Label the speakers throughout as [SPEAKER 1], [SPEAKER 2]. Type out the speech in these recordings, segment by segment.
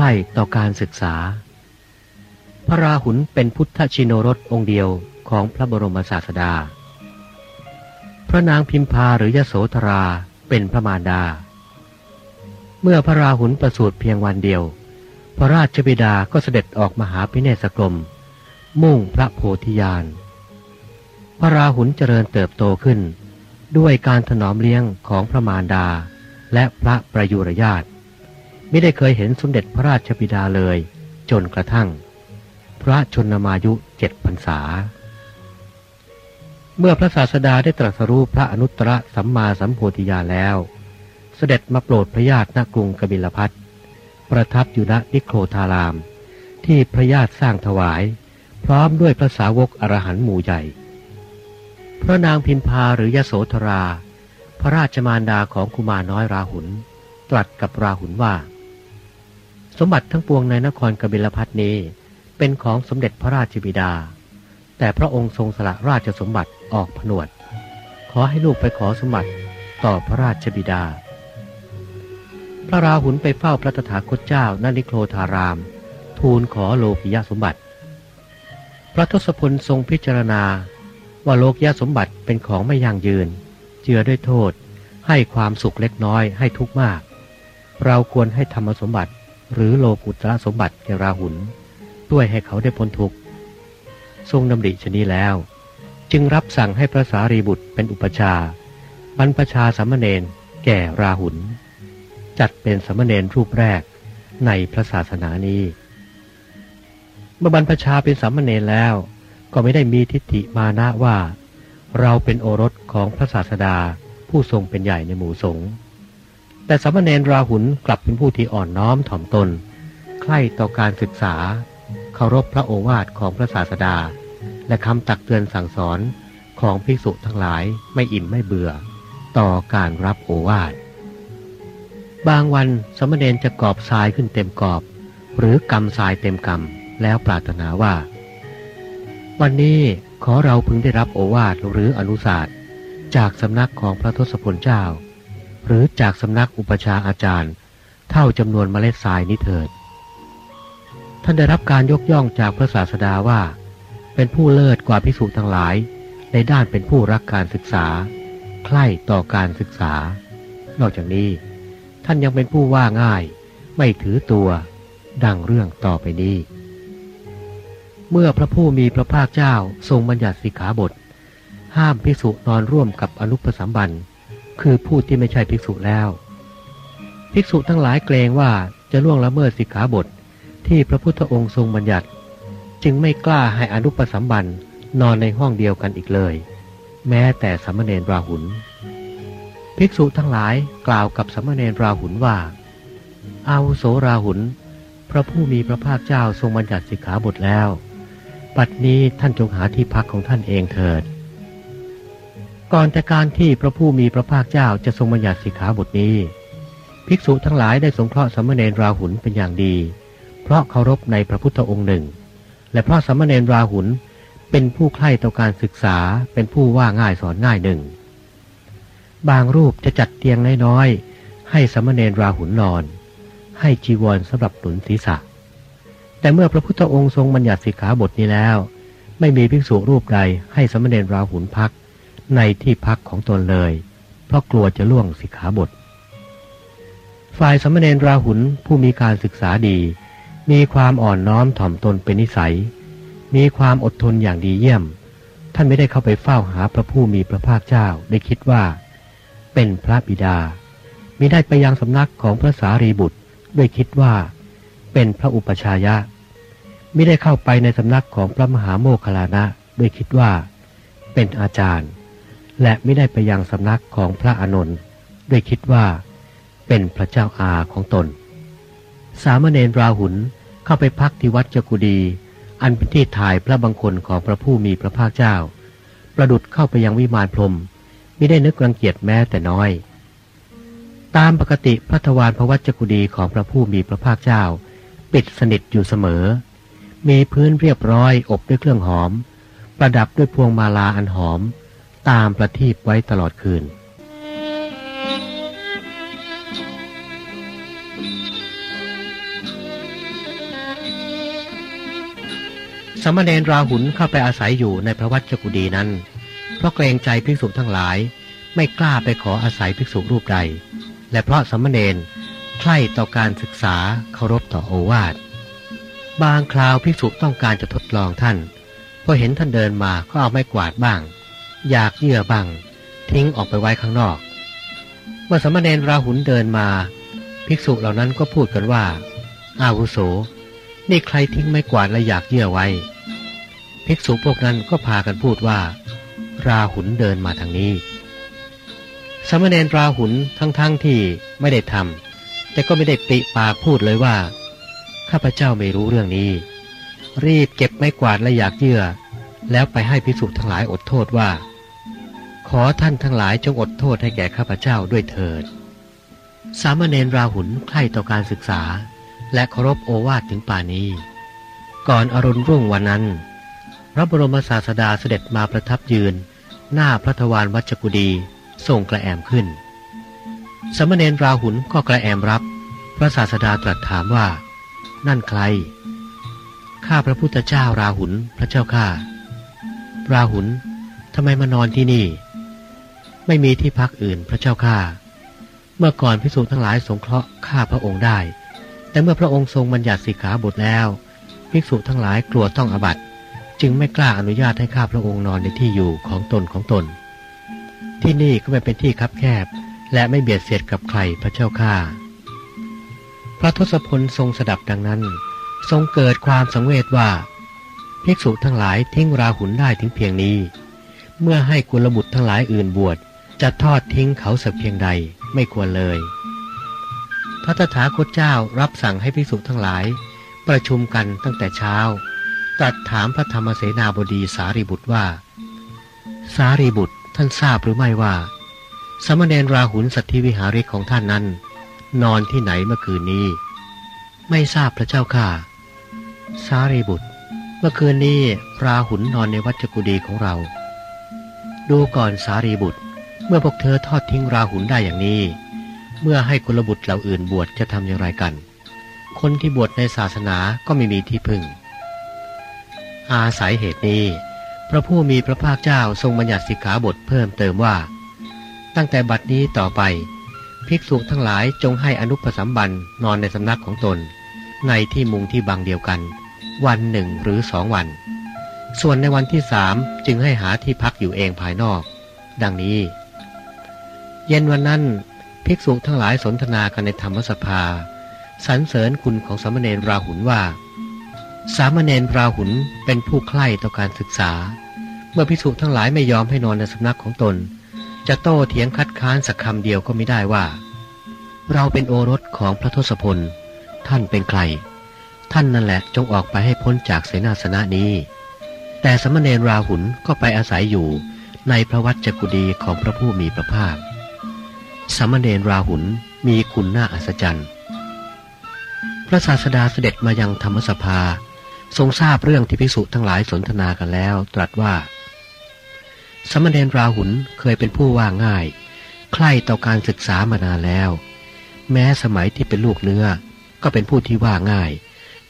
[SPEAKER 1] ใคร่ต่อการศึกษา พระราหุลเป็นพุทธชินรสองค์เดียวของพระบรมศาสดา พระนางพิมพาหรือยโสธราเป็นพระมารดา เมื่อพระราหุลประสูติเพียงวันเดียว พระราชบิดาก็เสด็จออกมหาพิเนศกรม มุ่งพระโพธิญาณ พระราหุลเจริญเติบโตขึ้น ด้วยการถนอมเลี้ยงของพระมารดาและพระประยุรญาติ ไม่ได้เคยเห็นสมเด็จพระราชบิดาเลย จนกระทั่ง พระชนมายุเจ็ดพรรษา เมื่อพระศาสดาได้ตรัสรู้พระอนุตตรสัมมาสัมโพธิญาแล้ว เสด็จมาโปรดพระญาติณกรุงกบิลพัทประทับอยู่ณนิโครธาราม ที่พระญาติสร้างถวาย พร้อมด้วยพระสาวกอรหันต์หมู่ใหญ่ พระนางพิมพาหรือยโสธรา พระราชมารดาของกุมารน้อยราหุลตรัสกับราหุลว่า สมบัติทั้งปวงในนครกบิลพัทนี้ เป็นของสมเด็จพระราชบิดา แต่พระองค์ทรงสละราชสมบัติออกผนวด ขอให้ลูกไปขอสมบัติต่อพระราชบิดา พระราหุลไปเฝ้าพระตถาคตเจ้าณนิโครธาราม ทูลขอโลกิยสมบัติ พระทศพลทรงพิจารณาว่าโลกยสมบัติเป็นของไม่ยั่งยืน เจือด้วยโทษ ให้ความสุขเล็กน้อยให้ทุกข์มาก เราควรให้ธรรมสมบัติ หรือโลกุตระสมบัติแก่ราหุล ด้วยให้เขาได้พ้นทุกข์ ทรงดำริชนี้แล้ว จึงรับสั่งให้พระสารีบุตรเป็นอุปชาบรรพชาสามเณรแก่ราหุล จัดเป็นสามเณรรูปแรกในพระศาสนานี้ เมื่อบรรพชาเป็นสามเณรแล้วก็ไม่ได้มีทิฏฐิมานะว่า เราเป็นโอรสของพระศาสดาผู้ทรงเป็นใหญ่ในหมู่สงฆ์ แต่สามเณรราหุลกลับเป็นผู้ที่อ่อนน้อมถ่อมตน ใคร่ต่อการศึกษา เคารพพระโอวาทของพระศาสดา และคำตักเตือนสั่งสอนของภิกษุทั้งหลายไม่อิ่มไม่เบื่อ ต่อการรับโอวาท บางวันสมณเณรจะกอบทรายขึ้นเต็มกอบ หรือกำทรายเต็มกำแล้วปรารถนาว่า วันนี้ขอเราพึงได้รับโอวาทหรืออนุสาสจากสำนักของพระทศพลเจ้า หรือจากสำนักอุปชาอาจารย์ เท่าจำนวนเมล็ดทรายนี้เถิด ท่านได้รับการยกย่องจากพระศาสดาว่า เป็นผู้เลิศกว่าพิสูจน์ทั้งหลาย ในด้านเป็นผู้รักการศึกษา ใคร่ต่อการศึกษา นอกจากนี้ ท่านยังเป็นผู้ว่าง่าย ไม่ถือตัวดังเรื่องต่อไปนี้ เมื่อพระผู้มีพระภาคเจ้าทรงบัญญัติสิกขาบท ห้ามภิกษุนอนร่วมกับอนุปสัมบัน คือผู้ที่ไม่ใช่ภิกษุแล้ว ภิกษุทั้งหลายเกรงว่าจะล่วงละเมิดสิกขาบทที่พระพุทธองค์ทรงบัญญัติ จึงไม่กล้าให้อนุปสัมบันนอนในห้องเดียวกันอีกเลย แม้แต่สามเณรราหุลภิกษุทั้งหลายกล่าวกับสามเณรราหุลว่า อาวุโสราหุลพระผู้มีพระภาคเจ้าทรงบัญญัติสิกขาบทแล้ว ปัดนี้ท่านจงหาที่พักของท่านเองเถิด ก่อนแต่การที่พระผู้มีพระภาคเจ้าจะทรงบัญญัติสิกขาบทนี้ ภิกษุทั้งหลายได้สงเคราะห์สามเณรราหุลเป็นอย่างดี เพราะเคารพในพระพุทธองค์หนึ่ง และเพราะสามเณรราหุลเป็นผู้ใคร่ต่อการศึกษาเป็นผู้ว่าง่ายสอนง่ายหนึ่ง บางรูปจะจัดเตียงน้อยๆให้สามเณรราหุลนอน ให้จีวรสำหรับหนุนศีรษะ แต่เมื่อพระพุทธองค์ทรงบัญญัติสิกขาบทนี้แล้ว ไม่มีภิกษุรูปใดให้สามเณรราหุลพัก ในที่พักของตนเลย เพราะกลัวจะล่วงสิกขาบท ฝ่ายสามเณรราหุลผู้มีการศึกษาดี มีความอ่อนน้อมถ่อมตนเป็นนิสัย มีความอดทนอย่างดีเยี่ยม ท่านไม่ได้เข้าไปเฝ้าหาพระผู้มีพระภาคเจ้าได้คิดว่า เป็นพระบิดามิได้ไปยังสำนักของพระสารีบุตรด้วยคิดว่า เป็นพระอุปชายะมิได้เข้าไปในสำนักของพระมหาโมคคลานะด้วยคิดว่า เป็นอาจารย์ และไม่ได้ไปยังสำนักของพระอานนท์ด้วยคิดว่า เป็นพระเจ้าอาของตน สามเณรราหุลเข้าไปพักที่วัดเจกุดี อันเป็นที่ถ่ายพระบังคลของพระผู้มีพระภาคเจ้า ประดุดเข้าไปยังวิมานพรมไม่ได้นึกรังเกียจแม้แต่น้อย ตามปกติพระทวารพระวัจจกุดีของพระผู้มีพระภาคเจ้า ปิดสนิทอยู่เสมอ มีพื้นเรียบร้อยอบด้วยเครื่องหอม ประดับด้วยพวงมาลาอันหอม ตามประทีปไว้ตลอดคืน สมณเณรราหุลเข้าไปอาศัยอยู่ในพระวัดเจ้ากุดีนั้น เพราะเกรงใจภิกษุทั้งหลาย ไม่กล้าไปขออาศัยภิกษุรูปใด และเพราะสมณเณรใคร่ต่อการศึกษาเคารพต่อโอวาท บางคราวภิกษุต้องการจะทดลองท่าน พอเห็นท่านเดินมาก็เอาไม้กวาดบ้าง อยากเยื่อบ้างทิ้งออกไปไว้ข้างนอก เมื่อสมณเณรราหุลเดินมา ภิกษุเหล่านั้นก็พูดกันว่า อาวุโส นี่ใครทิ้งไม้กวาดและอยากเยื่อไว้ ภิกษุพวกนั้นก็พากันพูดว่า ราหุลเดินมาทางนี้ สมณเณรราหุลทั้งๆทที่ไม่ได้ทำแต่ก็ไม่ได้ปิปากพูดเลยว่า ข้าพเจ้าไม่รู้เรื่องนี้ รีบเก็บไม้กวาดและอยากเยื่อแล้วไปให้ภิกษุทั้งหลายอดโทษว่า ขอท่านทั้งหลายจงอดโทษให้แก่ข้าพเจ้าด้วยเถิด สามเณรราหุลใคร่ต่อการศึกษา และเคารพโอวาทถึงป่านี้ ก่อนอรุณรุ่งวันนั้น พระบรมศาสดาเสด็จมาประทับยืน หน้าพระทวารวัชกุดีทรงกระแอมขึ้น สมณเณรราหุลก็กระแอมรับ พระศาสดาตรัสถามว่า นั่นใคร ข้าพระพุทธเจ้าราหุลพระเจ้าข้า ราหุลทำไมมานอนที่นี่ ไม่มีที่พักอื่นพระเจ้าข้าเมื่อก่อนพิสูจน์ทั้งหลายสงเคราะห์ข้าพระองค์ได้ แต่เมื่อพระองค์ทรงบัญญัติสิกขาบทแล้ว ภิกษุทั้งหลายกลัวต้องอบัตจึงไม่กล้าอนุญาตให้ข้าพระองค์นอนในที่อยู่ของตนของตน ที่นี่ก็ไม่เป็นที่คับแคบ และไม่เบียดเสียดกับใครพระเจ้าข้าพระทศพลทรงสดับดังนั้น ทรงเกิดความสังเวชว่าภิกษุทั้งหลายทิ้งราหุลได้ถึงเพียงนี้ เมื่อให้กุลบุตรทั้งหลายอื่นบวช จะทอดทิ้งเขาสักเพียงใดไม่ควรเลย พระตถาคตเจ้ารับสั่งให้ภิกษุทั้งหลาย ประชุมกันตั้งแต่เช้า ตรัสถามพระธรรมเสนาบดีสารีบุตรว่า สารีบุตรท่านทราบหรือไม่ว่า สมณเณรราหุลสัตธิวิหาริกของท่านนั้น นอนที่ไหนเมื่อคืนนี้ ไม่ทราบพระเจ้าค่ะ สารีบุตร เมื่อคืนนี้ราหุลนอนในวัจกุดีของเรา ดูก่อนสารีบุตร เมื่อพวกเธอทอดทิ้งราหุลได้อย่างนี้ เมื่อให้กุลบุตรเหล่าอื่นบวชจะทำอย่างไรกัน คนที่บวชในศาสนาก็ไม่มีที่พึ่ง อาศัยเหตุนี้ พระผู้มีพระภาคเจ้าทรงบัญญัติสิกขาบทเพิ่มเติมว่า ตั้งแต่บัดนี้ต่อไป ภิกษุทั้งหลายจงให้อนุปสัมบันนอนในสำนักของตน ในที่มุงที่บางเดียวกัน วันหนึ่งหรือสองวัน ส่วนในวันที่สามจึงให้หาที่พักอยู่เองภายนอก ดังนี้ เย็นวันนั้นภิกษุทั้งหลายสนทนากันในธรรมสภาสรรเสริญคุณของสามเณรราหุลว่า สามเณรราหุลเป็นผู้ใคร่ต่อการศึกษา เมื่อภิกษุทั้งหลายไม่ยอมให้นอนในสำนักของตน จะโต้เถียงคัดค้านสักคำเดียวก็ไม่ได้ว่า เราเป็นโอรสของพระทศพล ท่านเป็นใคร ท่านนั่นแหละจงออกไปให้พ้นจากเสนาสนะนี้ แต่สมณเณรราหุลก็ไปอาศัยอยู่ในพระวัจกุดีของพระผู้มีพระภาค สมเณรราหุลมีคุณน่าอัศจรรย์ พระศาสดาเสด็จมายังธรรมสภา ทรงทราบเรื่องที่ภิกษุทั้งหลายสนทนากันแล้ว ตรัสว่า สมณเณรราหุลเคยเป็นผู้ว่าง่าย ใคร่ต่อการศึกษามานานแล้ว แม้สมัยที่เป็นลูกเนื้อ ก็เป็นผู้ที่ว่าง่าย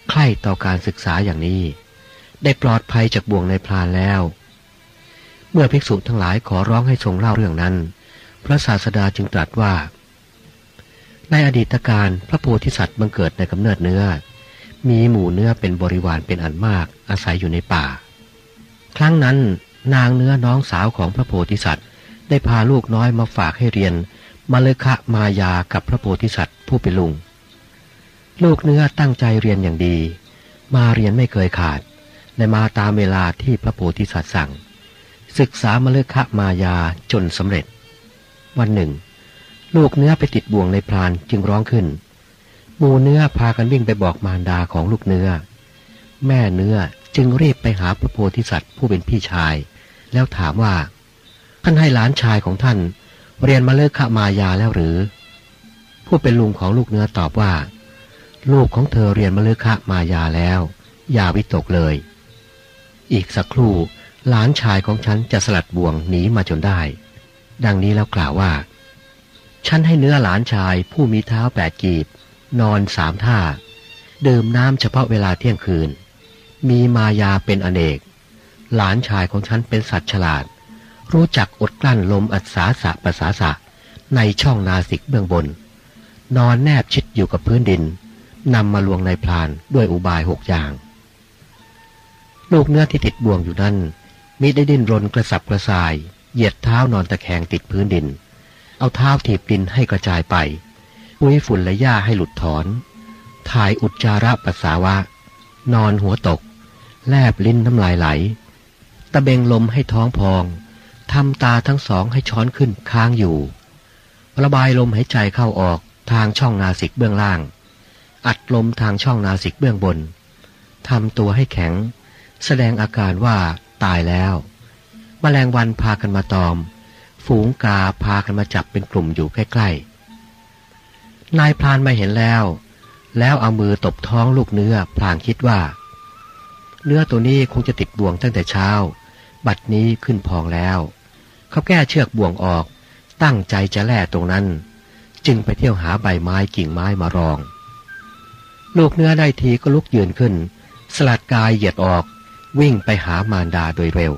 [SPEAKER 1] ใคร่ต่อการศึกษาอย่างนี้ ได้ปลอดภัยจากบ่วงในพรานแล้ว เมื่อภิกษุทั้งหลายขอร้องให้ทรงเล่าเรื่องนั้น พระศาสดาจึงตรัสว่า ในอดีตการพระโพธิสัตว์บังเกิดในกำเนิดเนื้อ มีหมู่เนื้อเป็นบริวารเป็นอันมากอาศัยอยู่ในป่า ครั้งนั้นนางเนื้อน้องสาวของพระโพธิสัตว์ ได้พาลูกน้อยมาฝากให้เรียนมาเลคะมายากับพระโพธิสัตว์ผู้เป็นลุง ลูกเนื้อตั้งใจเรียนอย่างดี มาเรียนไม่เคยขาดและมาตามเวลาที่พระโพธิสัตว์สั่ง ศึกษามาเลคะมายาจนสำเร็จ วันหนึ่ง ลูกเนื้อไปติดบ่วงในพรานจึงร้องขึ้นหมูเนื้อพากันวิ่งไปบอกมารดาของลูกเนื้อ แม่เนื้อจึงรีบไปหาพระโพธิสัตว์ผู้เป็นพี่ชาย แล้วถามว่าท่านให้หลานชายของท่าน เรียนมาเลิกขมายาแล้วหรือ ผู้เป็นลุงของลูกเนื้อตอบว่า ลูกของเธอเรียนมาเลิกขมายาแล้วอย่าวิตกเลย อีกสักครู่หลานชายของฉันจะสลัดบ่วงหนีมาจนได้ ดังนี้แล้วกล่าวว่า ฉันให้เนื้อหลานชายผู้มีเท้าแปดกีบ นอนสามท่า ดื่มน้ำเฉพาะเวลาเที่ยงคืน มีมายาเป็นอเนก หลานชายของฉันเป็นสัตว์ฉลาด รู้จักอดกลั้นลมอัศาสะประสาสะในช่องนาสิกเบื้องบน นอนแนบชิดอยู่กับพื้นดินนำมาลวงในพลานด้วยอุบายหกอย่าง ลูกเนื้อที่ติดบ่วงอยู่นั้นมิได้ดิ้นรนกระสับกระส่าย เหยียดเท้านอนตะแคงติดพื้นดิน เอาเท้าถีบดินให้กระจายไปปุ้ยฝุ่นและหญ้าให้หลุดถอน ถ่ายอุจจาระปัสสาวะ นอนหัวตก แลบลิ้นน้ำลายไหล ตะเบงลมให้ท้องพองทำตาทั้งสองให้ช้อนขึ้นค้างอยู่ ระบายลมหายใจเข้าออกทางช่องนาสิกเบื้องล่าง อัดลมทางช่องนาสิกเบื้องบนทำตัวให้แข็ง แสดงอาการว่าตายแล้ว มแมลงวันพากันมาตอม ฝูงกาพากันมาจับเป็นกลุ่มอยู่ใกล้ๆ นายพรานมาเห็นแล้ว แล้วเอามือตบท้องลูกเนื้อพลางคิดว่า เนื้อตัวนี้คงจะติดบ่วงตั้งแต่เช้า บัดนี้ขึ้นพองแล้ว เขาแก้เชือกบ่วงออก ตั้งใจจะแล่ตรงนั้น จึงไปเที่ยวหาใบไม้กิ่งไม้มารอง ลูกเนื้อได้ทีก็ลุกยืนขึ้น สลัดกายเหยียดออกวิ่งไปหามารดาโดยเร็ว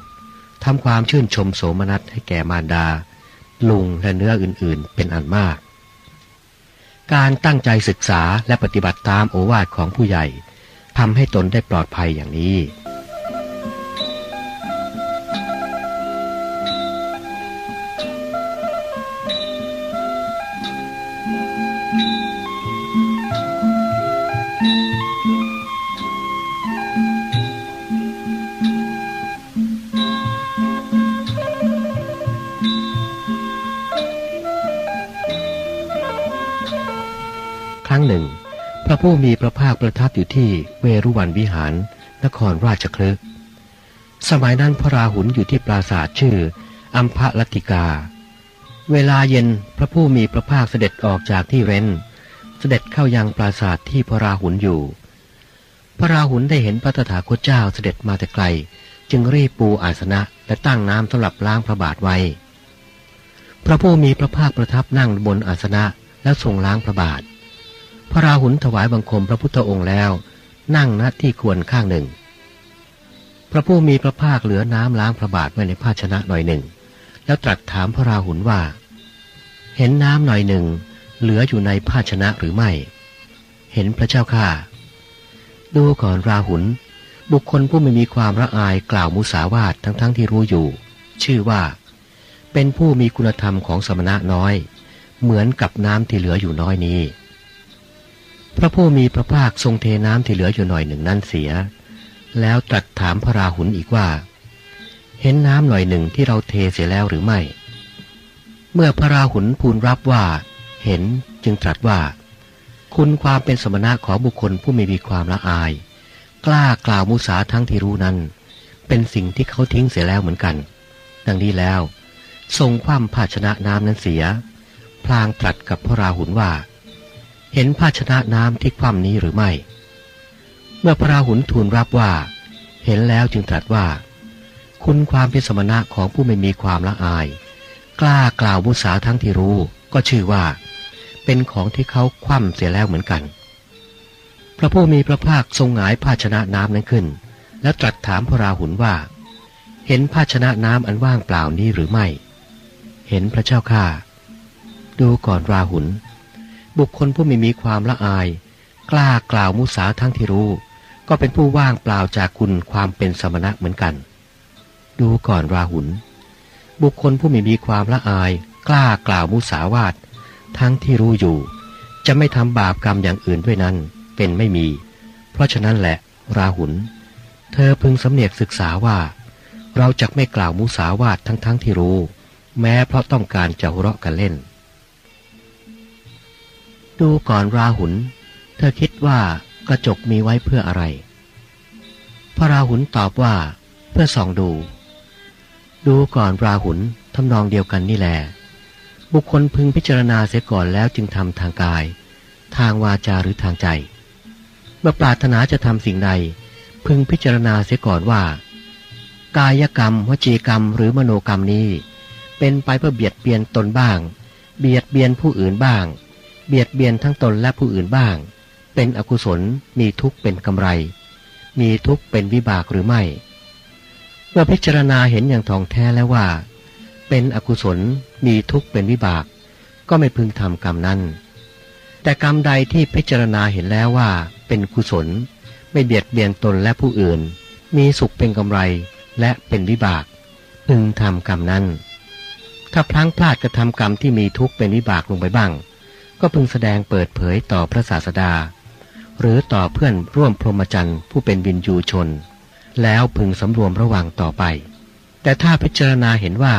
[SPEAKER 1] ทำความชื่นชมโสมนัสให้แก่มารดา ลุงและเนื้ออื่นๆ เป็นอันมาก การตั้งใจศึกษาและปฏิบัติตามโอวาทของผู้ใหญ่ทำให้ตนได้ปลอดภัยอย่างนี้ ผู้มีพระภาคประทับอยู่ที่เวรุวันวิหาร นครราชคลึกสมัยนั้นพระราหุลอยู่ที่ปราสาทชื่อ อัมพะลัติกา เวลาเย็นพระผู้มีพระภาคเสด็จออกจากที่เร้น เสด็จเข้ายังปราสาทที่พระราหุลอยู่ พระราหุลได้เห็นพระตถาคตเจ้าเสด็จมาแต่ไกล จึงรีบปูอาสนะและตั้งน้ำสำหรับล้างพระบาทไว้ พระผู้มีพระภาคประทับนั่งบนอาสนะแล้วทรงล้างพระบาท พระราหุลถวายบังคมพระพุทธองค์แล้ว นั่งณที่ควรข้างหนึ่ง พระผู้มีพระภาคเหลือน้ำล้างพระบาทไว้ในภาชนะหน่อยหนึ่ง แล้วตรัสถามพระราหุลว่า เห็นน้ำหน่อยหนึ่ง เหลืออยู่ในภาชนะหรือไม่ เห็นพระเจ้าข้าดูก่อนราหุลบุคคลผู้ไม่มีความละอายกล่าวมุสาวาททั้งๆทที่รู้อยู่ ชื่อว่า เป็นผู้มีคุณธรรมของสมณะน้อย เหมือนกับน้ำที่เหลืออยู่น้อยนี้ พระผู้มีพระภาคทรงเทน้ำที่เหลืออยู่หน่อยหนึ่งนั้นเสีย แล้วตรัสถามพระราหุลอีกว่า เห็นน้ำหน่อยหนึ่งที่เราเทเสียแล้วหรือไม่ เมื่อพระราหุลพูนรับว่า เห็นจึงตรัสว่า คุณความเป็นสมณะของบุคคลผู้ไม่มีความละอาย กล้ากล่าวมุสาทั้งที่รู้นั้น เป็นสิ่งที่เขาทิ้งเสียแล้วเหมือนกัน ดังนี้แล้ว ทรงคว่ำภาชนะน้ำนั้นเสีย พลางตรัสกับพระราหุลว่า เห็นภาชนะน้ำที่คว่ำนี้หรือไม่ เมื่อพระราหุลทูลรับว่า เห็นแล้วจึงตรัสว่า คุณความเป็นสมณะของผู้ไม่มีความละอาย กล้ากล่าวมุสาทั้งที่รู้ก็ชื่อว่า เป็นของที่เขาคว่ำเสียแล้วเหมือนกัน พระผู้มีพระภาคทรงหงายภาชนะน้ำนั้นขึ้น แล้วตรัสถามพระราหุลว่า เห็นภาชนะน้ำอันว่างเปล่านี้หรือไม่ เห็นพระเจ้าข้าดูก่อนราหุล บุคคลผู้ไม่มีความละอาย กล้ากล่าวมุสาทั้งที่รู้ ก็เป็นผู้ว่างเปล่าจากคุณความเป็นสมณะเหมือนกัน ดูก่อนราหุลบุคคลผู้ไม่มีความละอาย กล้ากล่าวมุสาวาททั้งที่รู้อยู่ จะไม่ทำบาปกรรมอย่างอื่นด้วยนั้น เป็นไม่มี เพราะฉะนั้นแหละ ราหุลเธอพึงสำเนียกศึกษาว่า เราจะไม่กล่าวมุสาวาททั้งทั้งที่รู้ แม้เพราะต้องการจะหัวเราะกันเล่น ดูก่อนราหุล เธอคิดว่ากระจกมีไว้เพื่ออะไร พระราหุลตอบว่า เพื่อส่องดู ดูก่อนราหุลทำนองเดียวกันนี่แหละบุคคลพึงพิจารณาเสียก่อนแล้วจึงทำทางกาย ทางวาจาหรือทางใจ เมื่อปรารถนาจะทำสิ่งใด พึงพิจารณาเสียก่อนว่า กายกรรมวจีกรรมหรือมโนกรรมนี้ เป็นไปเพื่อเบียดเบียนตนบ้าง เบียดเบียนผู้อื่นบ้าง เบียดเบียนทั้งตนและผู้อื่นบ้าง เป็นอกุศลมีทุกข์เป็นกำไร มีทุกข์เป็นวิบากหรือไม่ เมื่อพิจารณาเห็นอย่างทองแท้แล้วว่า เป็นอกุศลมีทุกข์เป็นวิบาก ก็ไม่พึงทำกรรมนั้น แต่กรรมใดที่พิจารณาเห็นแล้วว่า เป็นกุศล ไม่เบียดเบียนตนและผู้อื่น มีสุขเป็นกำไรและเป็นวิบาก พึงทำกรรมนั้นถ้าพลั้งพลาดกระทำกรรมที่มีทุกข์เป็นวิบากลงไปบ้าง ก็พึงแสดงเปิดเผยต่อพระศาสดา หรือต่อเพื่อนร่วมพรหมจรรย์ผู้เป็นวินยูชน แล้วพึงสำรวมระวังต่อไป แต่ถ้าพิจารณาเห็นว่า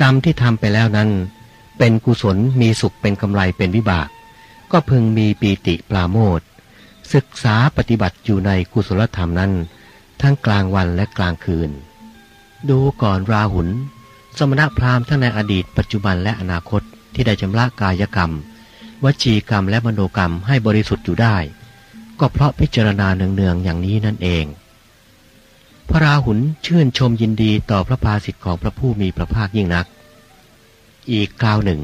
[SPEAKER 1] กรรมที่ทำไปแล้วนั้น เป็นกุศลมีสุขเป็นกำไรเป็นวิบาก ก็พึงมีปีติปลาโมดศึกษาปฏิบัติอยู่ในกุศลธรรมนั้น ทั้งกลางวันและกลางคืน ดูก่อนราหุลสมณพราหมณ์ทั้งในอดีตปัจจุบันและอนาคตที่ได้ชำระกายกรรม วจีกรรมและมโนกรรมให้บริสุทธิ์อยู่ได้ ก็เพราะพิจารณาเนืองๆอย่างนี้นั่นเอง พระราหุลชื่นชมยินดีต่อพระภาสิทธิ์ของพระผู้มีพระภาคยิ่งนัก อีกคราวหนึ่ง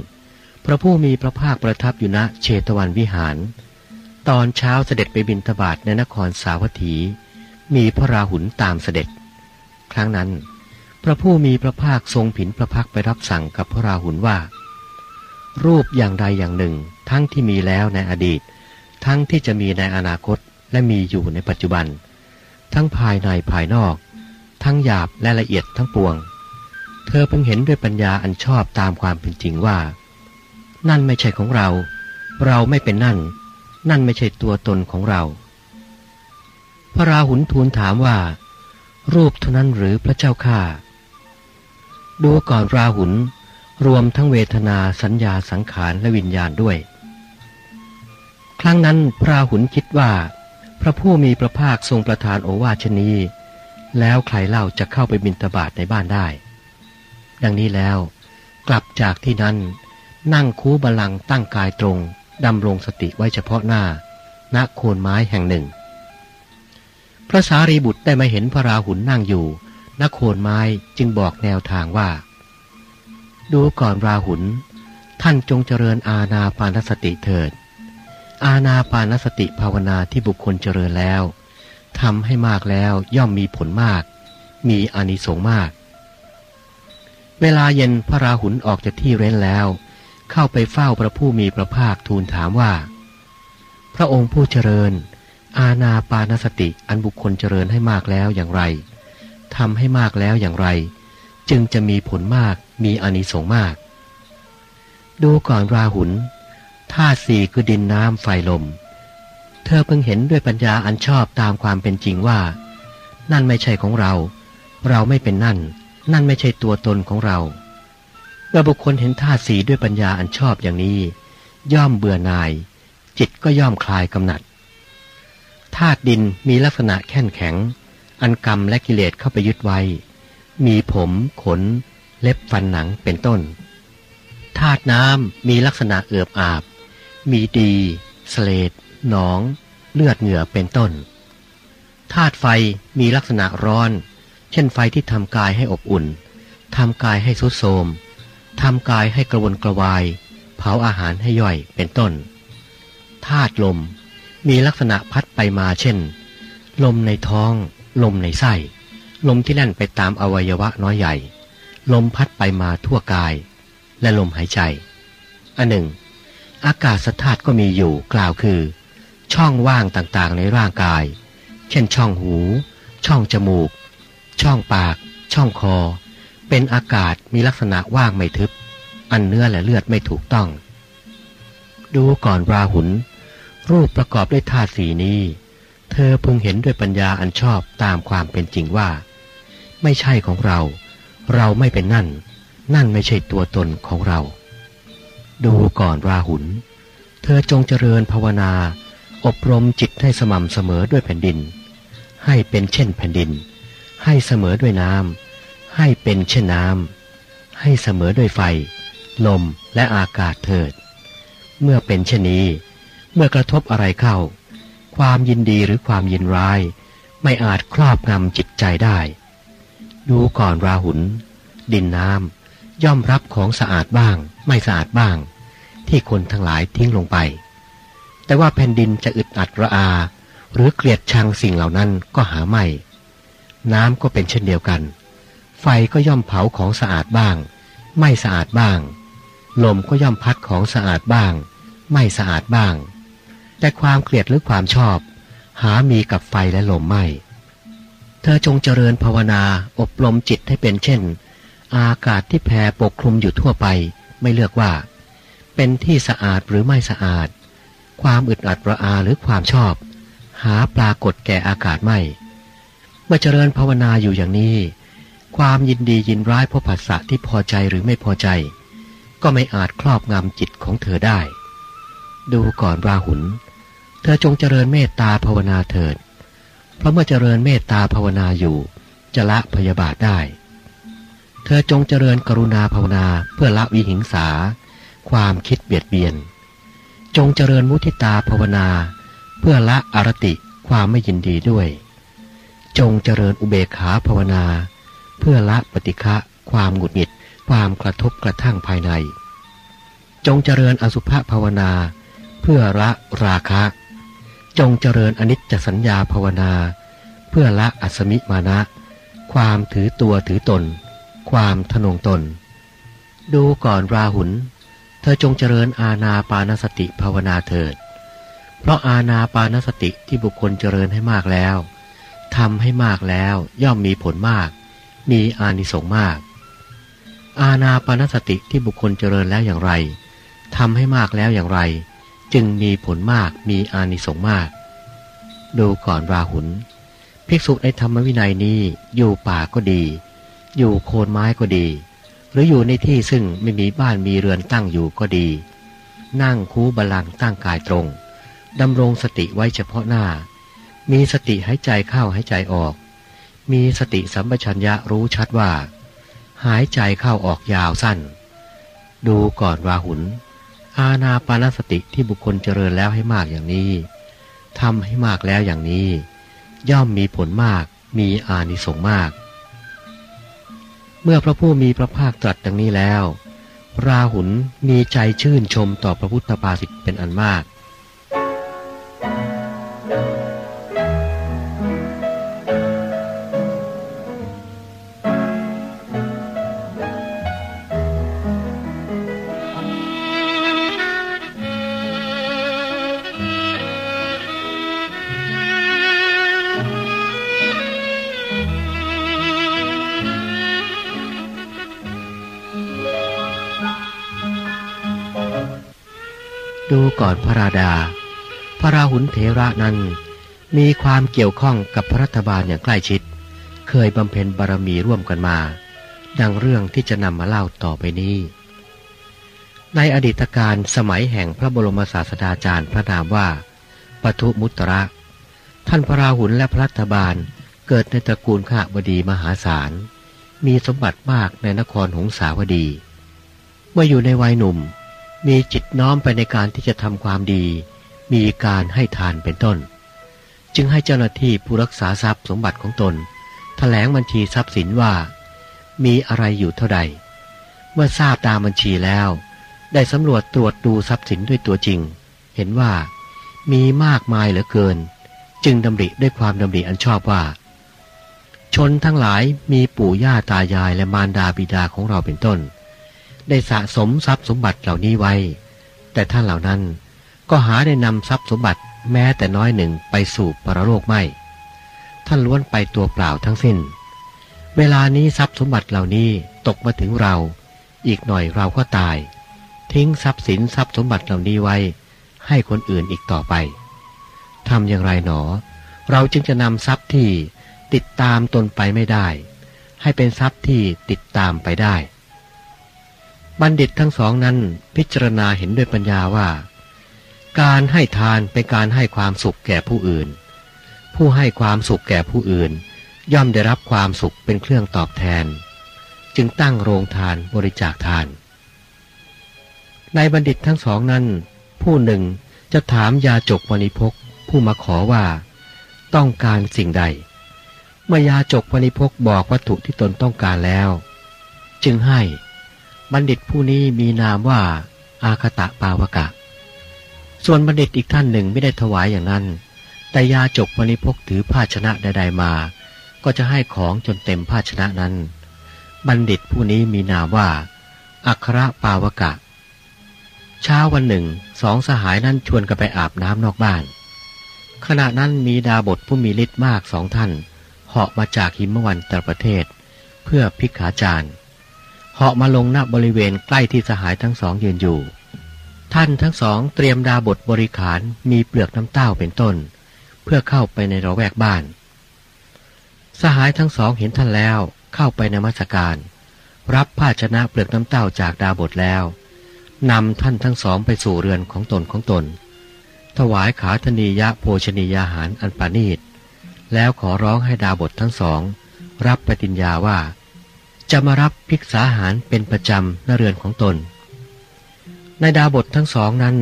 [SPEAKER 1] พระผู้มีพระภาคประทับอยู่ณเชตวันวิหาร ตอนเช้าเสด็จไปบินทบาทในนครสาวัตถี มีพระราหุลตามเสด็จ ครั้งนั้น พระผู้มีพระภาคทรงผินพระพักไปรับสั่งกับพระราหุลว่ารูปอย่างใดอย่างหนึ่ง ทั้งที่มีแล้วในอดีต ทั้งที่จะมีในอนาคตและมีอยู่ในปัจจุบัน ทั้งภายในภายนอก ทั้งหยาบและละเอียดทั้งปวง เธอเพิ่งเห็นด้วยปัญญาอันชอบตามความเป็นจริงว่า นั่นไม่ใช่ของเรา เราไม่เป็นนั่น นั่นไม่ใช่ตัวตนของเรา พระราหุลทูลถามว่า รูปเท่านั้นหรือพระเจ้าข้าดูก่อนราหุลรวมทั้งเวทนาสัญญาสังขารและวิญญาณด้วย ครั้งนั้นพระราหุลคิดว่า พระผู้มีพระภาคทรงประทานโอวาชนีแล้วใครเล่าจะเข้าไปบินตบาทในบ้านได้ ดังนี้แล้วกลับจากที่นั้น นั่งคูบาลังตั้งกายตรงดำรงสติไว้เฉพาะหน้าณโคนไม้แห่งหนึ่ง พระสารีบุตรได้มาเห็นพระราหุลนั่งอยู่ณโคนไม้จึงบอกแนวทางว่า ดูก่อนราหุลท่านจงเจริญอาณาปานสติเถิด อาณาปานสติภาวนาที่บุคคลเจริญแล้วทำให้มากแล้วย่อมมีผลมาก มีอานิสงส์มาก เวลาเย็นพระราหุลออกจากที่เร้นแล้ว เข้าไปเฝ้าพระผู้มีพระภาคทูลถามว่า พระองค์ผู้เจริญ อาณาปานสติอันบุคคลเจริญให้มากแล้วอย่างไรทำให้มากแล้วอย่างไร จึงจะมีผลมากมีอนิสงส์มาก ดูก่อนราหุล ธาตุสี่คือดินน้ำไฟลม เธอเพิ่งเห็นด้วยปัญญาอันชอบตามความเป็นจริงว่า นั่นไม่ใช่ของเรา เราไม่เป็นนั่น นั่นไม่ใช่ตัวตนของเราเมื่อบุคคลเห็นธาตุสีด้วยปัญญาอันชอบอย่างนี้ ย่อมเบื่อหน่าย จิตก็ย่อมคลายกำหนัดธาตุดินมีลักษณะแข็งแข็ง อันกรรมและกิเลสเข้าไปยึดไว้ มีผมขน เล็บฟันหนังเป็นต้นธาตุน้ำมีลักษณะเอือบอาบ มีดีสเลดหนอง เลือดเหงื่อเป็นต้น ธาตุไฟมีลักษณะร้อน เช่นไฟที่ทำกายให้อบอุ่นทำกายให้สุดโทมทำกายให้กระวนกระวาย เผาอาหารให้ย่อยเป็นต้น ธาตุลมมีลักษณะพัดไปมาเช่น ลมในท้อง ลมในไส้ ลมที่แล่นไปตามอวัยวะน้อยใหญ่ ลมพัดไปมาทั่วกาย และลมหายใจ อันหนึ่ง อากาศธาตุก็มีอยู่กล่าวคือ ช่องว่างต่างๆในร่างกาย เช่นช่องหู ช่องจมูก ช่องปาก ช่องคอ เป็นอากาศมีลักษณะว่างไม่ทึบ อันเนื้อและเลือดไม่ถูกต้อง ดูก่อนราหุลรูปประกอบด้วยธาตุสีนี้ เธอพึงเห็นด้วยปัญญาอันชอบตามความเป็นจริงว่า ไม่ใช่ของเรา เราไม่เป็นนั่น นั่นไม่ใช่ตัวตนของเรา ดูก่อนราหุล เธอจงเจริญภาวนา อบรมจิตให้สม่ำเสมอด้วยแผ่นดิน ให้เป็นเช่นแผ่นดิน ให้เสมอด้วยน้ำให้เป็นเช่นน้ำให้เสมอด้วยไฟ ลมและอากาศเถิด เมื่อเป็นเช่นนี้ เมื่อกระทบอะไรเข้า ความยินดีหรือความยินร้าย ไม่อาจครอบงำจิตใจได้ ดูก่อนราหุลดินน้ำ ย่อมรับของสะอาดบ้าง ไม่สะอาดบ้าง ที่คนทั้งหลายทิ้งลงไป แต่ว่าแผ่นดินจะอึดอัดระอา หรือเกลียดชังสิ่งเหล่านั้นก็หาไม่ น้ำก็เป็นเช่นเดียวกัน ไฟก็ย่อมเผาของสะอาดบ้าง ไม่สะอาดบ้าง ลมก็ย่อมพัดของสะอาดบ้าง ไม่สะอาดบ้าง แต่ความเกลียดหรือความชอบ หามีกับไฟและลมไม่ เธอจงเจริญภาวนาอบรมจิตให้เป็นเช่น อากาศที่แผ่ปกคลุมอยู่ทั่วไป ไม่เลือกว่า เป็นที่สะอาดหรือไม่สะอาด ความอึดอัดประอาหรือความชอบ หาปรากฏแก่อากาศไม่ เมื่อเจริญภาวนาอยู่อย่างนี้ ความยินดียินร้ายพราะผัสสะที่พอใจหรือไม่พอใจ ก็ไม่อาจครอบงำจิตของเธอได้ ดูก่อนราหุลเธอจงเจริญเมตตาภาวนาเถิด เพราะเมื่อเจริญเมตตาภาวนาอยู่ จะละพยาบาทได้ เธอจงเจริญกรุณาภาวนาเพื่อละวิหิงสา ความคิดเบียดเบียน จงเจริญมุทิตาภาวนา เพื่อละอารติความไม่ยินดีด้วย จงเจริญอุเบกขาภาวนา เพื่อละปฏิฆะความหงุดหงิด ความกระทบกระทั่งภายใน จงเจริญอสุภภาวนา เพื่อละราคะ จงเจริญอนิจจสัญญาภาวนา เพื่อละอัสมิมานะ ความถือตัวถือตน ความทนงตน ดูก่อนราหุล เธอจงเจริญอาณาปานสติภาวนาเถิด เพราะอาณาปานสติที่บุคคลเจริญให้มากแล้วทำให้มากแล้วย่อมมีผลมาก มีอานิสงส์มาก อาณาปานสติที่บุคคลเจริญแล้วอย่างไรทำให้มากแล้วอย่างไร จึงมีผลมากมีอานิสงส์มาก ดูก่อนราหุลภิกษุในธรรมวินัยนี้อยู่ป่าก็ดี อยู่โคนไม้ก็ดี หรืออยู่ในที่ซึ่งไม่มีบ้านมีเรือนตั้งอยู่ก็ดี นั่งคูบาลังตั้งกายตรงดำรงสติไว้เฉพาะหน้า มีสติหายใจเข้าหายใจออก มีสติสัมปชัญญะรู้ชัดว่า หายใจเข้าออกยาวสั้น ดูก่อนราหุลอาณาปานสติที่บุคคลเจริญแล้วให้มากอย่างนี้ทำให้มากแล้วอย่างนี้ ย่อมมีผลมากมีอานิสงส์มาก เมื่อพระผู้มีพระภาคตรัสดังนี้แล้ว ราหุลมีใจชื่นชมต่อพระพุทธภาสิตเป็นอันมาก ดูก่อนพระราดา พระราหุลเถระนั้น มีความเกี่ยวข้องกับพระรัฐบาลอย่างใกล้ชิด เคยบำเพ็ญบารมีร่วมกันมา ดังเรื่องที่จะนำมาเล่าต่อไปนี้ ในอดีตการสมัยแห่งพระบรมศาสดาจารย์พระนามว่าปทุมุตระ ท่านพระราหุลและพระรัฐบาลเกิดในตระกูลข้าบดีมหาศาล มีสมบัติมากในนครหงสาวดี เมื่ออยู่ในวัยหนุ่ม มีจิตน้อมไปในการที่จะทำความดี มีการให้ทานเป็นต้น จึงให้เจ้าหน้าที่ผู้รักษาทรัพย์สมบัติของตนถแถลงบัญชีทรัพย์สินว่า มีอะไรอยู่เท่าใด เมื่อทราบตามบัญชีแล้ว ได้สำรวจตรวจดูทรัพย์สินด้วยตัวจริง เห็นว่า มีมากมายเหลือเกิน จึงดำริด้วยความดำริอันชอบว่า ชนทั้งหลายมีปู่ย่าตายายและมารดาบิดาของเราเป็นต้น ได้สะสมทรัพย์สมบัติเหล่านี้ไว้ แต่ท่านเหล่านั้นก็หาได้นำทรัพย์สมบัติแม้แต่น้อยหนึ่งไปสู่ปรโลกไม่ ท่านล้วนไปตัวเปล่าทั้งสิ้น เวลานี้ทรัพย์สมบัติเหล่านี้ตกมาถึงเรา อีกหน่อยเราก็ตาย ทิ้งทรัพย์สินทรัพย์สมบัติเหล่านี้ไว้ ให้คนอื่นอีกต่อไปทำอย่างไรหนอ เราจึงจะนำทรัพย์ที่ติดตามตนไปไม่ได้ ให้เป็นทรัพย์ที่ติดตามไปได้ บัณฑิตทั้งสองนั้นพิจารณาเห็นด้วยปัญญาว่า การให้ทานเป็นการให้ความสุขแก่ผู้อื่น ผู้ให้ความสุขแก่ผู้อื่น ย่อมได้รับความสุขเป็นเครื่องตอบแทน จึงตั้งโรงทานบริจาคทาน ในบัณฑิตทั้งสองนั้น ผู้หนึ่งจะถามยาจกวณิพกผู้มาขอว่า ต้องการสิ่งใดเมื่อยาจกวณิพกบอกวัตถุที่ตนต้องการแล้ว จึงให้ บัณฑิตผู้นี้มีนามว่าอาคตะปาวกะ ส่วนบัณฑิตอีกท่านหนึ่งไม่ได้ถวายอย่างนั้น แต่ยาจกมันิพกถือภาชนะใดๆมา ก็จะให้ของจนเต็มภาชนะนั้น บัณฑิตผู้นี้มีนามว่า อัครปาวกะ เช้าวันหนึ่งสองสหายนั้นชวนกันไปอาบน้ำนอกบ้าน ขณะนั้นมีดาบทผู้มีฤทธิ์มากสองท่านเหาะมาจากหิมวันตรประเทศ เพื่อพิกขาจารย์ เหาะมาลงณบริเวณใกล้ที่สหายทั้งสองยืนอยู่ ท่านทั้งสองเตรียมดาบทบริขารมีเปลือกน้ำเต้าเป็นต้น เพื่อเข้าไปในระแวกบ้าน สหายทั้งสองเห็นท่านแล้วเข้าไปในมัสการ รับภาชนะเปลือกน้ำเต้าจากดาบทแล้วนำท่านทั้งสองไปสู่เรือนของตนของตน ถวายขาธนียะโภชนียาหารอันปานีตแล้วขอร้องให้ดาบททั้งสอง รับปฏิญญาว่า จะมารับภิกษาหารเป็นประจำณเรือนของตน ในดาบททั้งสองนั้น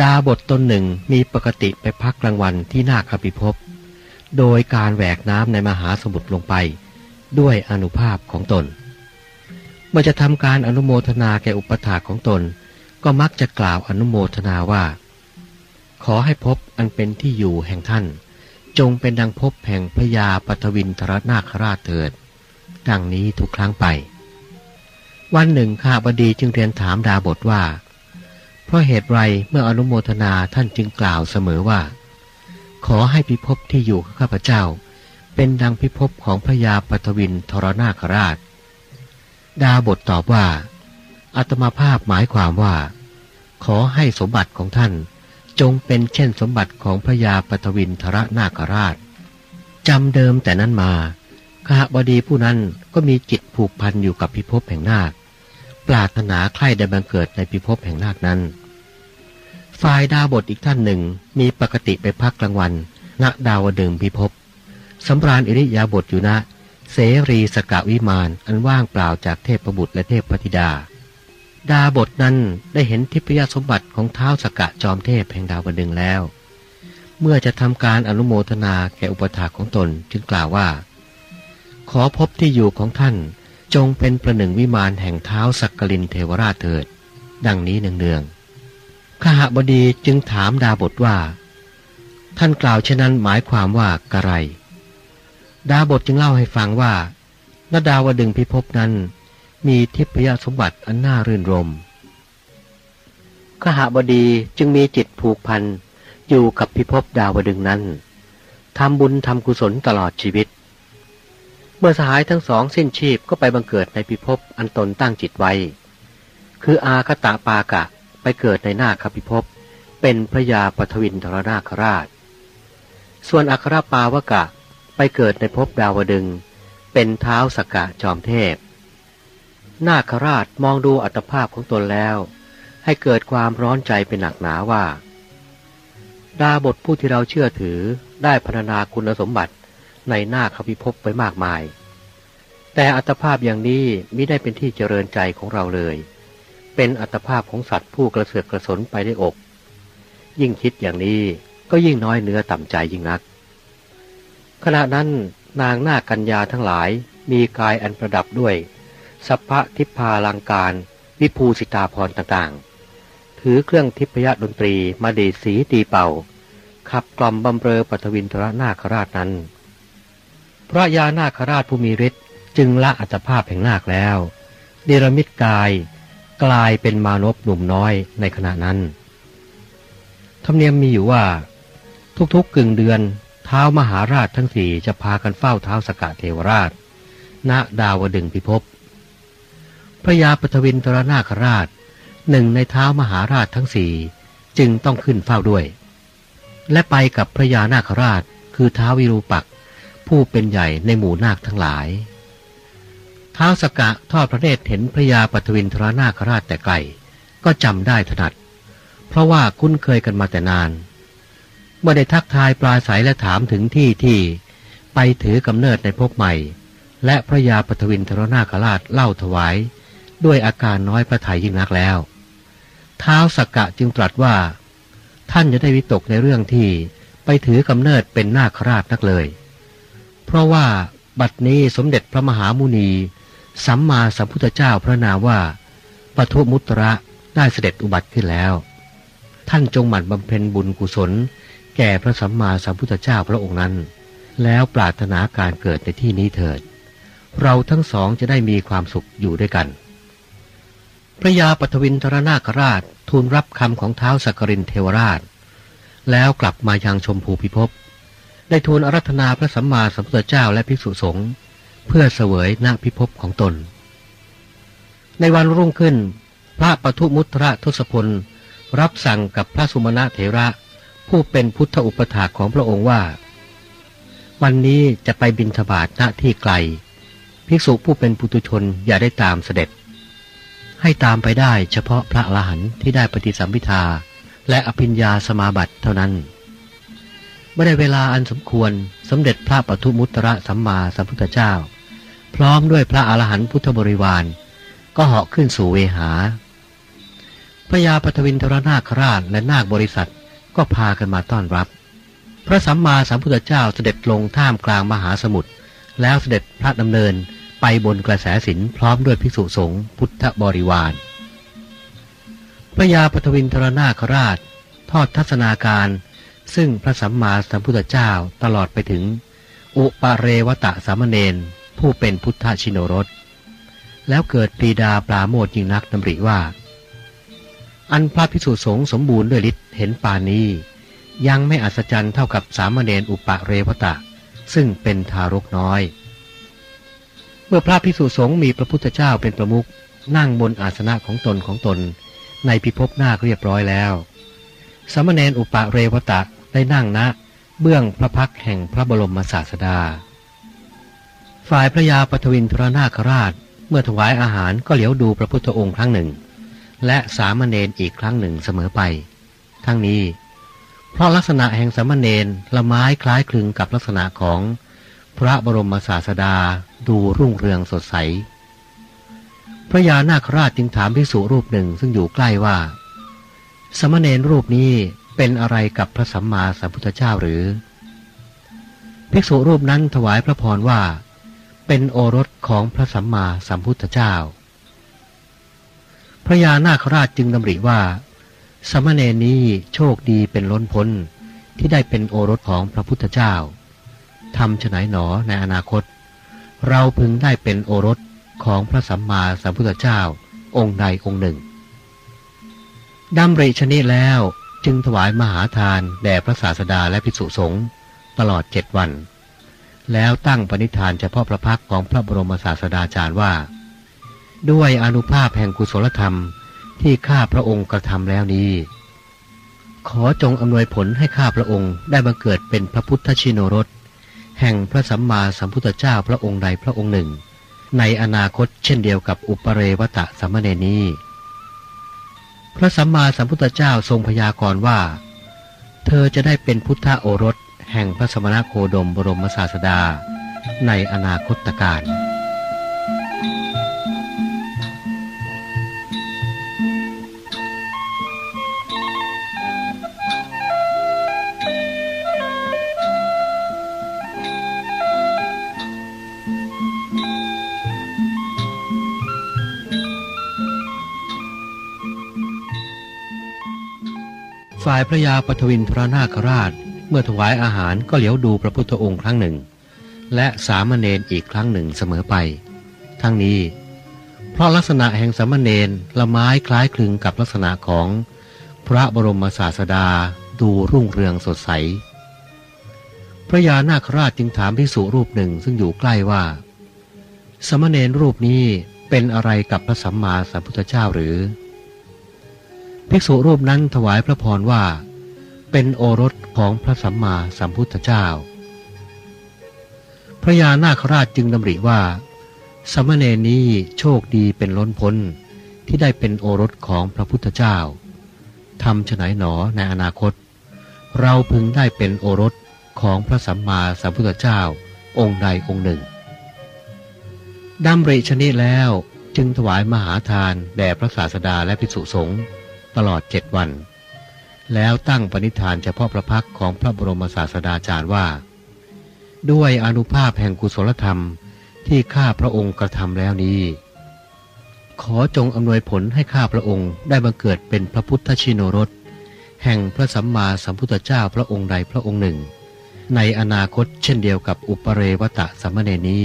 [SPEAKER 1] ดาบทตนหนึ่งมีปกติไปพักกลางวันที่นาคปิภพโดยการแหวกน้ำในมหาสมุทรลงไป ด้วยอนุภาพของตน เมื่อจะทำการอนุโมทนาแก่อุปถาของตน ก็มักจะกล่าวอนุโมทนาว่า ขอให้พบอันเป็นที่อยู่แห่งท่าน จงเป็นดังพบแห่งพญาปทวินทรนาคราชเถิด ดังนี้ทุกครั้งไป วันหนึ่งข้าบดีจึงเรียนถามดาบทว่า เพราะเหตุไรเมื่ออนุโมทนาท่านจึงกล่าวเสมอว่า ขอให้พิภพที่อยู่ข้าพเจ้า เป็นดังพิภพของพญาปทวินทรนาคราช ดาบทตอบว่าอัตมาภาพหมายความว่า ขอให้สมบัติของท่านจงเป็นเช่นสมบัติของพระยาปทวินทรนาคราชจำเดิมแต่นั้นมา ขหบดีผู้นั้นก็มีจิตผูกพันอยู่กับพิภพแห่งนาค ปรารถนาใคร่ได้บังเกิดในพิภพแห่งนาคนั้น ฝ่ายดาวบทอีกท่านหนึ่งมีปกติไปพักกลางวัน ณดาวดึงพิภพสำราญอิริยาบทอยู่ณเสรีสกะวิมานอันว่างเปล่าจากเทพประบุตรและเทพปธิดา ดาบทนั้นได้เห็นทิพยสมบัติของเท้าสกะจอมเทพแห่งดาวดึงแล้ว เมื่อจะทำการอนุโมทนาแก่อุปถาของตนจึงกล่าวว่า อพบที่อยู่ของท่านจงเป็นประหนึ่งวิมานแห่งเท้าสักกลินเทวราชเถิด ดังนี้เนืองๆขหบดีจึงถามดาบทว่า ท่านกล่าวเช่นนั้นหมายความว่ากระไร ดาบทจึงเล่าให้ฟังว่านาดาวดึงพิภพนั้น มีทิพยสมบัติอันน่ารื่นรมขหบดีจึงมีจิตผูกพันอยู่กับพิภพดาวดึงนั้นทำบุญทำกุศลตลอดชีวิต มื่อสหายทั้งสองสิ้นชีพก็ไปบังเกิดในพิภพอันตนตั้งจิตไว้ คืออาคตะปากะไปเกิดในหน้าคพิภพ เป็นพระยาปทวินทรนาคราช ส่วนอัครปาวกะไปเกิดในภพดาวดึง เป็นเท้าสกกะจอมเทพ นาคราชมองดูอัตภาพของตนแล้ว ให้เกิดความร้อนใจเป็นหนักหนาว่า ดาบทผู้ที่เราเชื่อถือได้พรรณนาคุณสมบัติ ในหน้าคพิภพไปมากมาย แต่อัตภาพอย่างนี้มิได้เป็นที่เจริญใจของเราเลย เป็นอัตภาพของสัตว์ผู้กระเสือกกระสนไปได้อก ยิ่งคิดอย่างนี้ก็ยิ่งน้อยเนื้อต่ำใจยิ่งนัก ขณะนั้นนางหน้ากัญญาทั้งหลายมีกายอันประดับด้วยสัพพะทิพาลังการ วิภูสิตาพรต่างๆ ถือเครื่องทิพยดนตรีมาดีดสีตีเป่า ขับกล่อมบำเรอปฐวินทรนาคราชนั้น ระยานาคราชผู้มีฤทธิ์จึงละอัตภาพแห่งนาคแล้วเดรมิตกายกลายเป็นมานพหนุ่มน้อยในขณะนั้น ธรรมเนียมมีอยู่ว่า ทุกๆกึ่งเดือนเท้ามหาราชทั้งสี่จะพากันเฝ้าเท้าสกะเทวราช ณดาวดึงพิภพพระยาปทวินทรนาคราชหนึ่งในเท้ามหาราชทั้งสี่จึงต้องขึ้นเฝ้าด้วย และไปกับพระยานาคราชคือท้าวิรูปักษ์ ผู้เป็นใหญ่ในหมู่นาคทั้งหลายท้าวสกะทอดพระเนตรเห็นพระยาปทวินทรนาคราชแต่ไกลก็จำได้ถนัด เพราะว่าคุ้นเคยกันมาแต่นาน เมื่อได้ทักทายปลาใสและถามถึงที่ที่ไปถือกำเนิดในภพใหม่ และพระยาปทวินทรนาคราชเล่าถวาย ด้วยอาการน้อยพระทัยยิ่งนักแล้วท้าวสกกะจึงตรัสว่า ท่านจะได้วิตกในเรื่องที่ไปถือกำเนิดเป็นนาคราชนักเลย เพราะว่าบัดนี้สมเด็จพระมหามุนี สัมมาสัมพุทธเจ้าพระนามว่าปทุมุตระได้เสด็จอุบัติขึ้นแล้ว ท่านจงหมั่นบำเพ็ญบุญกุศล แก่พระสัมมาสัมพุทธเจ้าพระองค์นั้น แล้วปรารถนาการเกิดในที่นี้เถิด เราทั้งสองจะได้มีความสุขอยู่ด้วยกัน พระยาปฐวินทรนาคราชทูลรับคำของเท้าสักกรินเทวราช แล้วกลับมายังชมพูพิภพ ได้ทูลอารัธนาพระสัมมาสัมพุทธเจ้าและภิกษุสงฆ์เพื่อเสวยณพิภพของตน ในวันรุ่งขึ้น พระปทุมุตระทศพล รับสั่งกับพระสุมาณเถระ ผู้เป็นพุทธอุปถาของพระองค์ว่า วันนี้จะไปบินทบาทณที่ไกล ภิกษุผู้เป็นปุตุชนอย่าได้ตามเสด็จ ให้ตามไปได้เฉพาะพระอรหันต์ที่ได้ปฏิสัมพิทาและอภิญญาสมาบัติเท่านั้น เมื่อได้เวลาอันสมควรสมเด็จพระปทุมุตระสัมมาสัมพุทธเจ้า พร้อมด้วยพระอรหันต์พุทธบริวาร ก็เหาะขึ้นสู่เวหาพระยาปทวินทรนาคราชและนาคบริษัทก็พากันมาต้อนรับ พระสัมมาสัมพุทธเจ้าเสด็จลงท่ามกลางมหาสมุทรแล้วเสด็จพระดำเนินไปบนกระแสสินพร้อมด้วยภิกษุสงฆ์พุทธบริวาร พระยาปทวินทรนาคราช ทอดทัศนาการ ซึ่งพระสัมมาสัมพุทธเจ้าตลอดไปถึง อุปเรวตะสามเณรผู้เป็นพุทธชินรสแล้วเกิดปรีดาปราโมทยิงนักดำริว่า อันพระพิสุสงสมบูรณ์ด้วยฤทธิ์เห็นปานี้ ยังไม่อัศจรรย์เท่ากับสามเณรอุปเรวตะ ซึ่งเป็นทารกน้อย เมื่อพระพิสุสงมีพระพุทธเจ้าเป็นประมุขนั่งบนอาสนะของตนของตน ในพิภพหน้าเรียบร้อยแล้วสามเณรอุปเรวตะ ได้นั่งณนะเบื้องพระพักแห่งพระบรมศาสดา ฝ่ายพระยาปทวินทรนาคราชเมื่อถวายอาหารก็เหลียวดูพระพุทธองค์ครั้งหนึ่ง และสามเณรอีกครั้งหนึ่งเสมอไป ทั้งนี้ เพราะลักษณะแห่งสามเณรละไม้คล้ายคลึงกับลักษณะของพระบรมศาสดาดูรุ่งเรืองสดใส พระยานาคราชจึงถามพิสุรูปหนึ่งซึ่งอยู่ใกล้ว่า สมณเณรรูปนี้ เป็นอะไรกับพระสัมมาสัมพุทธเจ้าหรือ ภิกษุรูปนั้นถวายพระพรว่า เป็นโอรสของพระสัมมาสัมพุทธเจ้า พระยานาคราชจึงดำริว่า สมณเณรนี้โชคดีเป็นล้นพ้นที่ได้เป็นโอรสของพระพุทธเจ้าทำฉไหนหนอในอนาคต เราพึงได้เป็นโอรสของพระสัมมาสัมพุทธเจ้าองค์ใดองค์หนึ่งดำริชนิดแล้ว จึงถวายมหาทานแด่พระศาสดาและภิกษุสงฆ์ตลอดเจ็ดวัน แล้วตั้งปณิธานเฉพาะพระพักของพระบรมศาสดาจารย์ว่า ด้วยอนุภาพแห่งกุศลธรรมที่ข้าพระองค์กระทำแล้วนี้ ขอจงอำนวยผลให้ข้าพระองค์ได้บังเกิดเป็นพระพุทธชินรสแห่งพระสัมมาสัมพุทธเจ้าพระองค์ใดพระองค์หนึ่ง ในอนาคตเช่นเดียวกับอุปเรวตะสัมมเนนี พระสัมมาสัมพุทธเจ้าทรงพยากรณ์ว่า เธอจะได้เป็นพุทธโอรส แห่งพระสมณโคดมบรมศาสดา ในอนาคตการ ฝ่ายพระยาปทวินทรนาคราช เมื่อถวายอาหารก็เหลียวดูพระพุทธองค์ครั้งหนึ่ง และสามเณรอีกครั้งหนึ่งเสมอไป ทั้งนี้ เพราะลักษณะแห่งสามเณรละไม้คล้ายคลึงกับลักษณะของพระบรมศาสดาดูรุ่งเรืองสดใส พระยานาคราชจึงถามพิสุรูปหนึ่งซึ่งอยู่ใกล้ว่า สมณเณรรูปนี้เป็นอะไรกับพระสัมมาสัมพุทธเจ้าหรือ ภิกษุรูปนั้นถวายพระพรว่า เป็นโอรสของพระสัมมาสัมพุทธเจ้า พระยานาคราชจึงดำริว่า สมณเณรนี้โชคดีเป็นล้นพ้นที่ได้เป็นโอรสของพระพุทธเจ้าทำฉไหนหนอในอนาคต เราพึงได้เป็นโอรสของพระสัมมาสัมพุทธเจ้า องค์ใดองค์หนึ่งดำริชนิดแล้วจึงถวายมหาทานแด่พระศาสดาและภิกษุสงฆ์ ตลอดเจ็ดวัน แล้วตั้งปณิธานเฉพาะพระพักของพระบรมศาสดาจารย์ว่า ด้วยอนุภาพแห่งกุศลธรรมที่ข้าพระองค์กระทำแล้วนี้ ขอจงอำนวยผลให้ข้าพระองค์ได้บังเกิดเป็นพระพุทธชินรสแห่งพระสัมมาสัมพุทธเจ้าพระองค์ใดพระองค์หนึ่ง ในอนาคตเช่นเดียวกับอุปเรวตะสัมมเนนี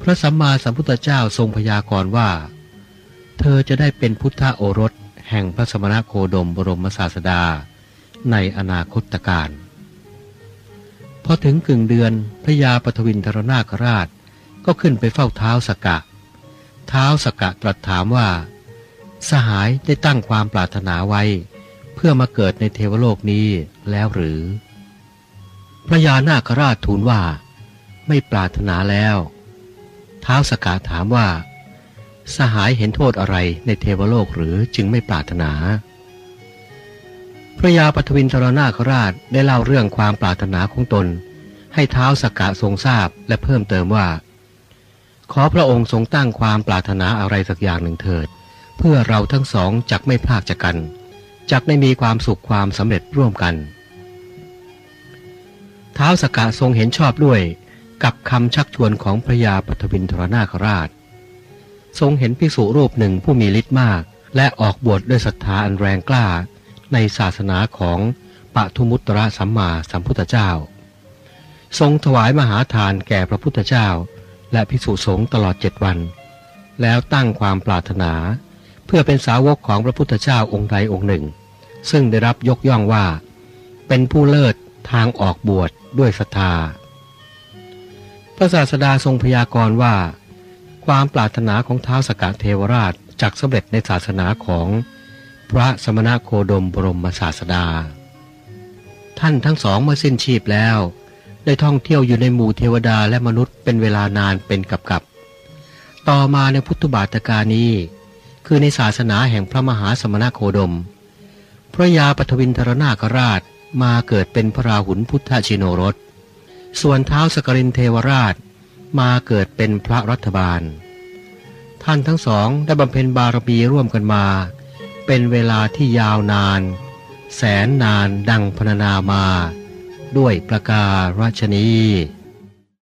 [SPEAKER 1] พระสัมมาสัมพุทธเจ้าทรงพยากรณ์ว่า เธอจะได้เป็นพุทธโอรสแห่งพระสมณโคดมบรมศาสดา ในอนาคตการพอถึงกึ่งเดือนพระยาปทวินทรนาคราชก็ขึ้นไปเฝ้าเท้าสกกะเท้าสกกะตรัสถามว่า สหายได้ตั้งความปรารถนาไว้ เพื่อมาเกิดในเทวโลกนี้แล้วหรือ พระยานาคราชทูลว่า ไม่ปรารถนาแล้ว เท้าสกกะถามว่า สหายเห็นโทษอะไรในเทวโลกหรือจึงไม่ปรารถนา พระยาปทวินทรนาคราชได้เล่าเรื่องความปรารถนาของตน ให้เท้าสกกะทรงทราบและเพิ่มเติมว่า ขอพระองค์ทรงตั้งความปรารถนาอะไรสักอย่างหนึ่งเถิด เพื่อเราทั้งสองจักไม่พลากจากกันจักได้มีความสุขความสำเร็จร่วมกันเท้าสกกะทรงเห็นชอบด้วยกับคำชักชวนของพระยาปทวินทรนาคราช ทรงเห็นภิกษุรูปหนึ่งผู้มีฤทธิ์มาก และออกบวชดด้วยศรัทธาอันแรงกล้า ในศาสนาของปทุมุตระสัมมาสัมพุทธเจ้า ทรงถวายมหาทานแก่พระพุทธเจ้า และภิกษุสงฆ์ตลอดเจ็ดวัน แล้วตั้งความปรารถนา เพื่อเป็นสาวกของพระพุทธเจ้าองค์ใดองค์หนึ่ง ซึ่งได้รับยกย่องว่า เป็นผู้เลิศทางออกบวชดด้วยศรัทธาพระศาสดาทรงพยากรณ์ว่า ความปรารถนาของท้าวสกะเทวราชจักสำเร็จในศาสนาของพระสมณโคดมบรมศาสดา ท่านทั้งสองเมื่อสิ้นชีพแล้ว ได้ท่องเที่ยวอยู่ในหมู่เทวดาและมนุษย์เป็นเวลานานเป็นกับกับ ต่อมาในพุทธบาทกานี้ คือในศาสนาแห่งพระมหาสมณโคดม พระยาปทวินทรนาคราชมาเกิดเป็นพระราหุลพุทธชิโนรส ส่วนเท้าสกรินเทวราช มาเกิดเป็นพระรัฐบาล ท่านทั้งสองได้บำเพ็ญบารมีร่วมกันมา เป็นเวลาที่ยาวนาน แสนนานดังพรรณนามา ด้วยประการราชนี